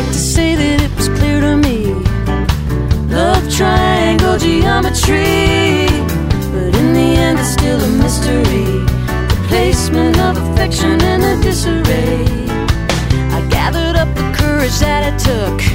like to say that it was clear to me. Love triangle geometry, but in the end it's still a mystery. The placement of affection in a disarray. I gathered up the courage that it took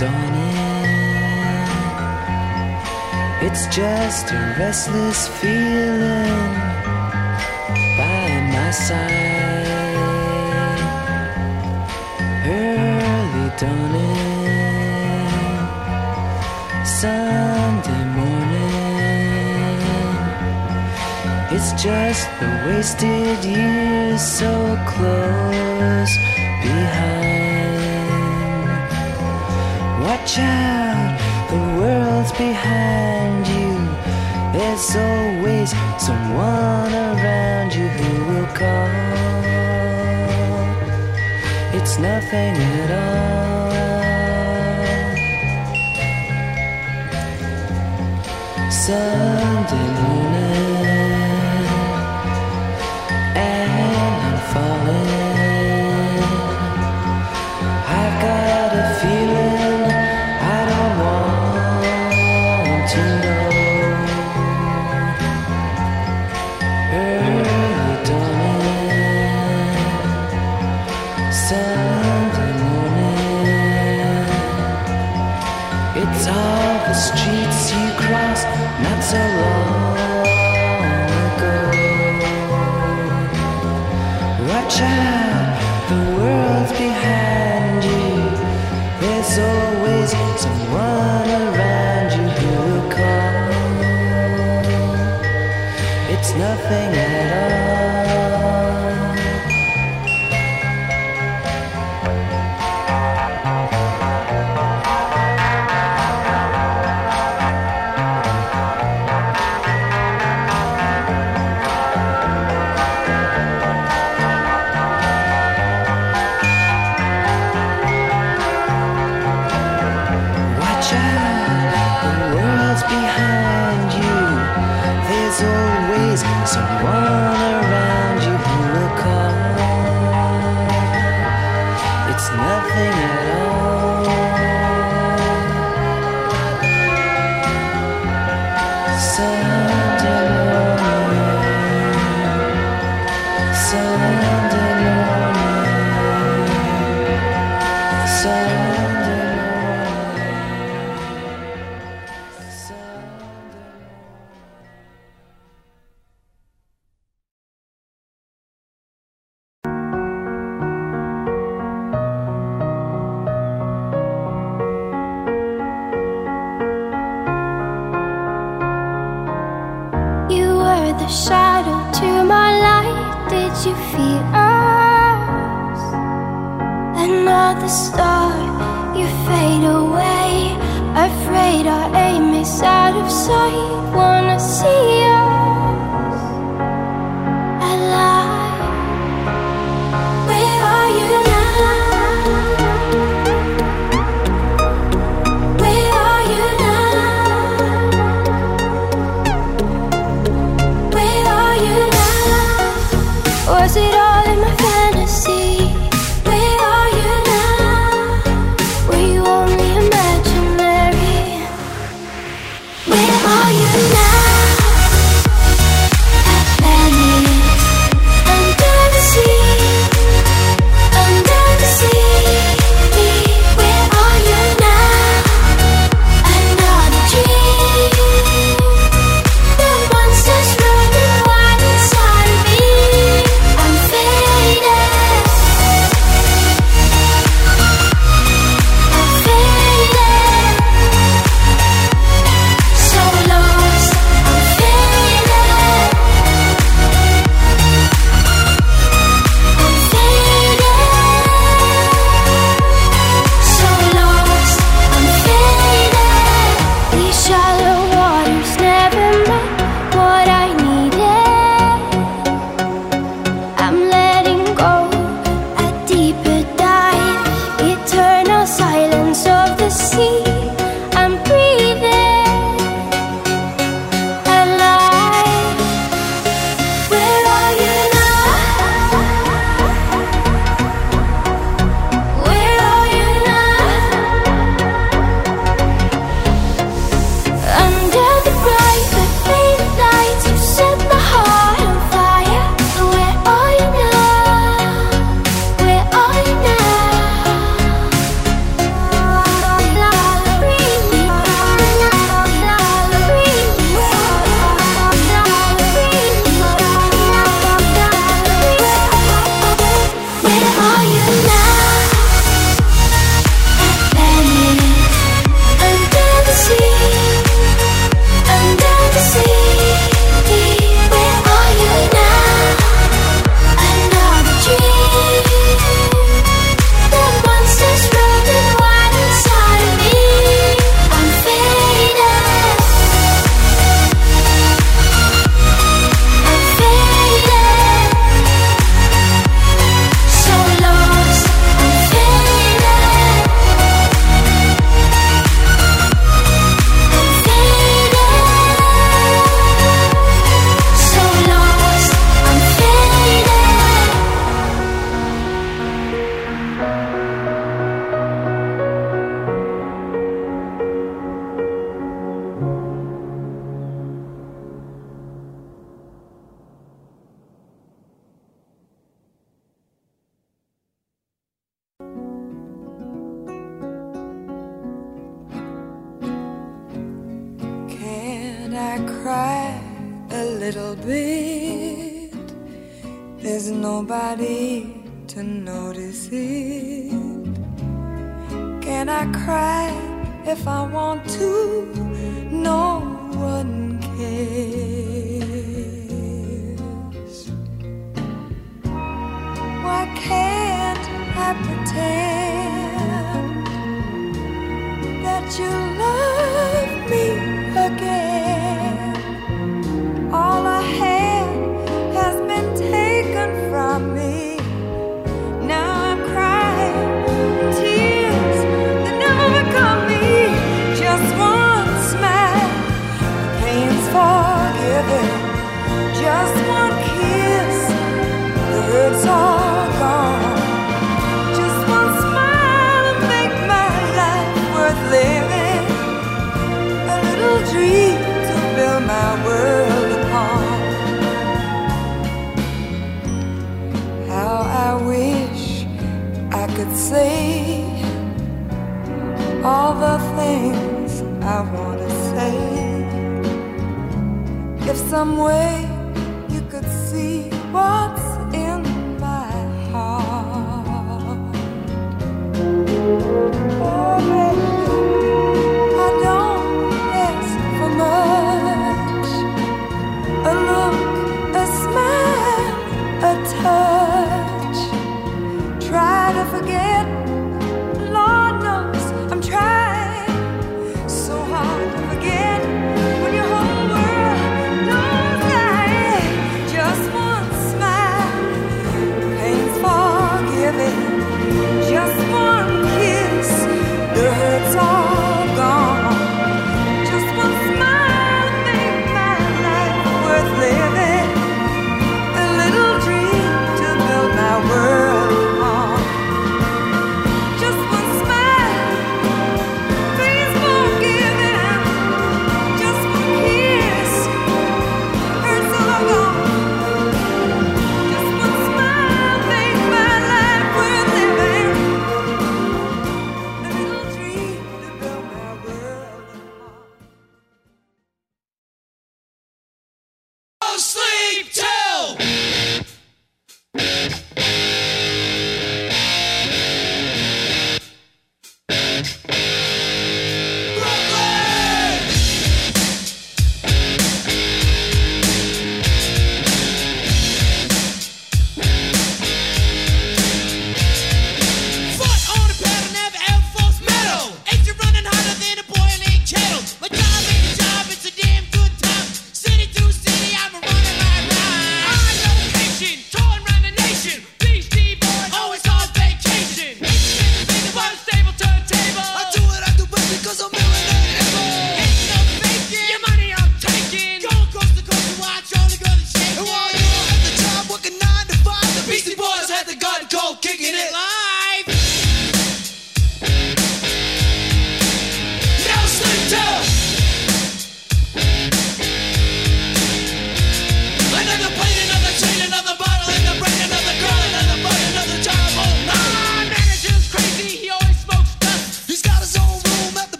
done it. It's just a restless feeling by my side. Early dawning, Sunday morning. It's just the wasted years so close behind. Watch out, the world's behind you. There's always someone around you who will call. It's nothing at all. Suddenly.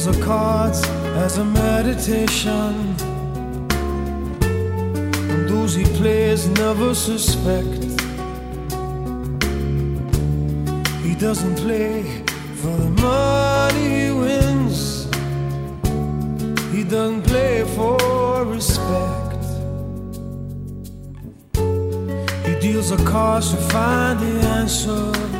Deals the cards as a meditation. And those he plays never suspect. He doesn't play for the money he wins. He doesn't play for respect. He deals the cards to find the answer.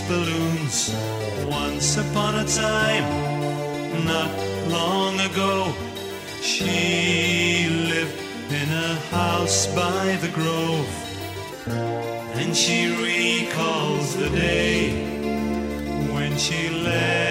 Balloons. Once upon a time, not long ago, she lived in a house by the grove. And she recalls the day when she left.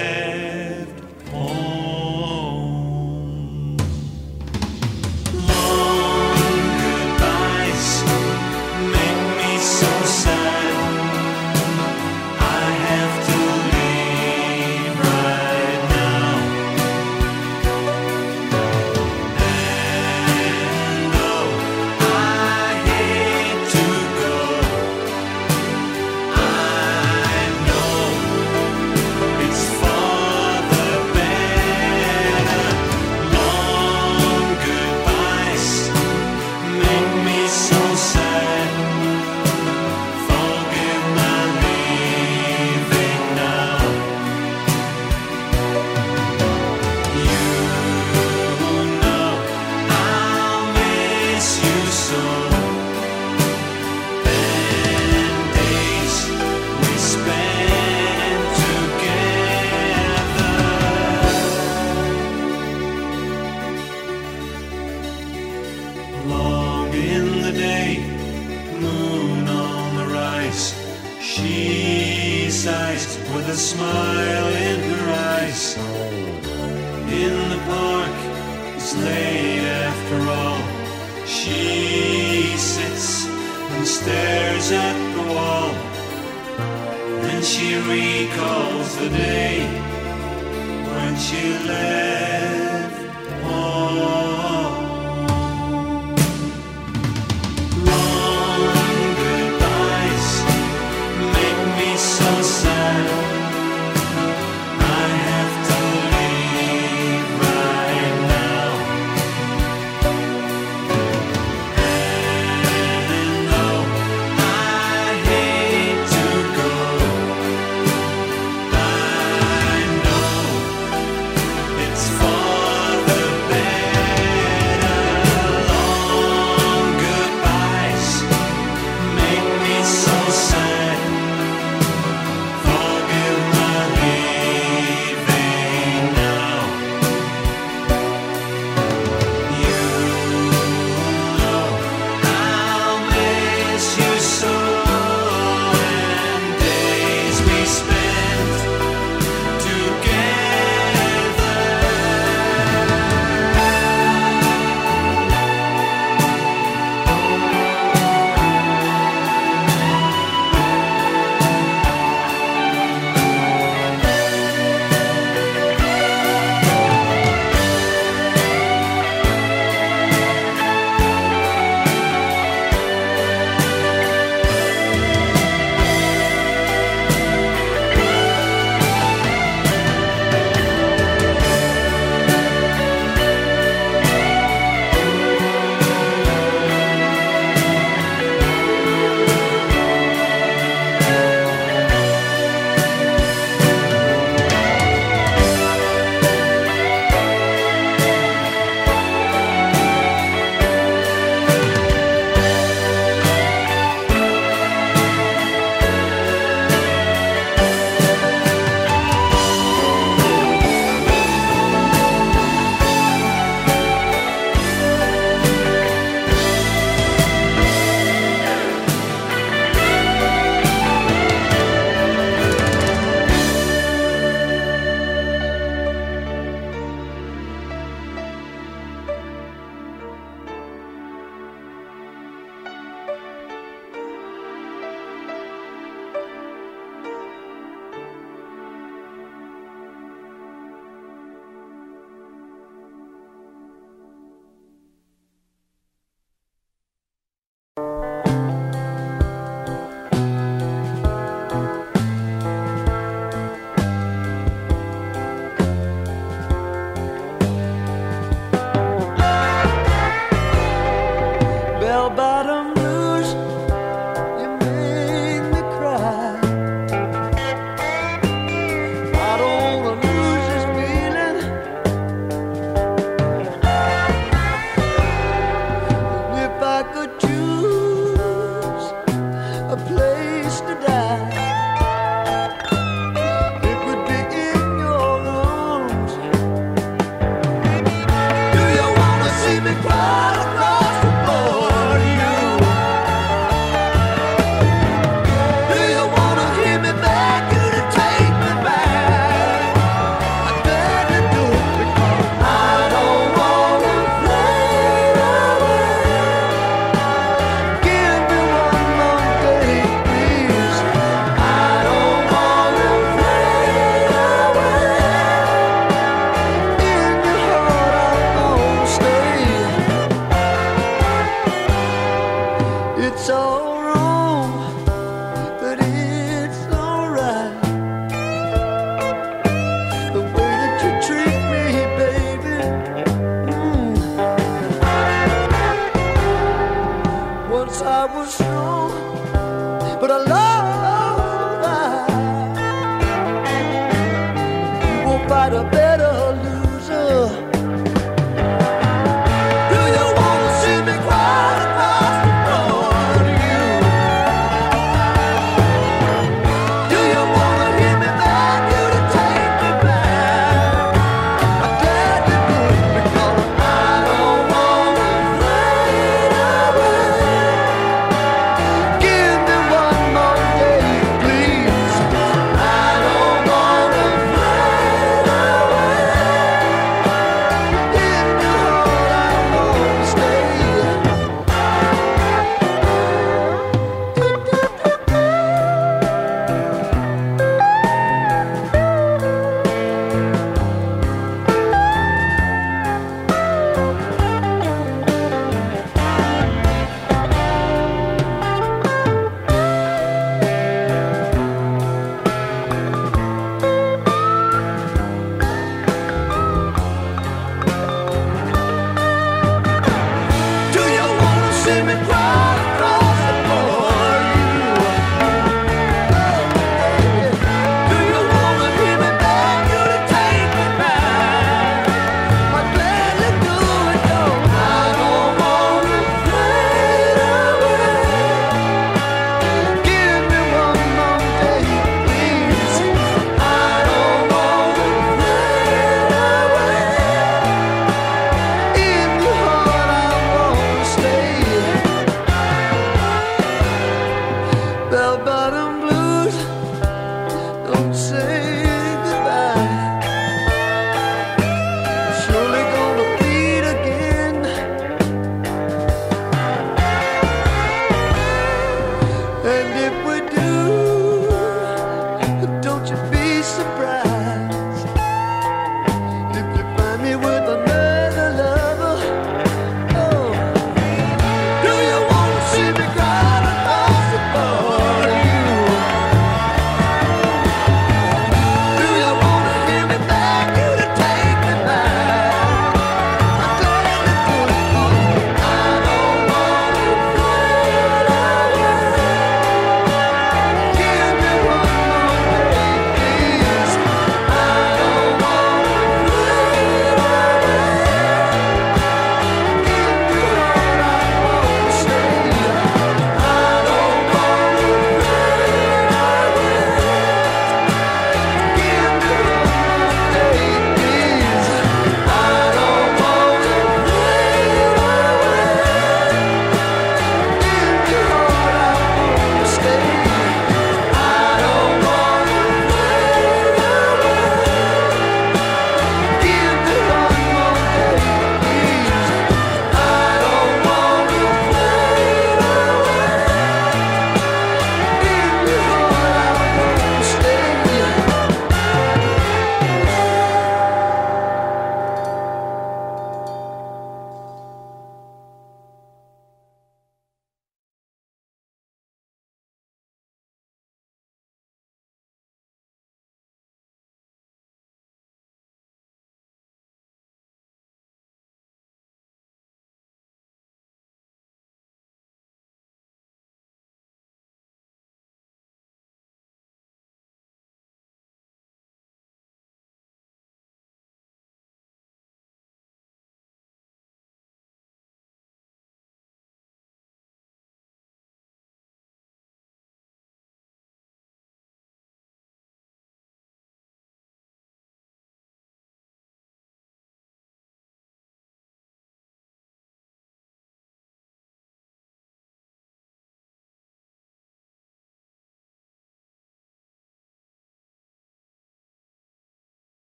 So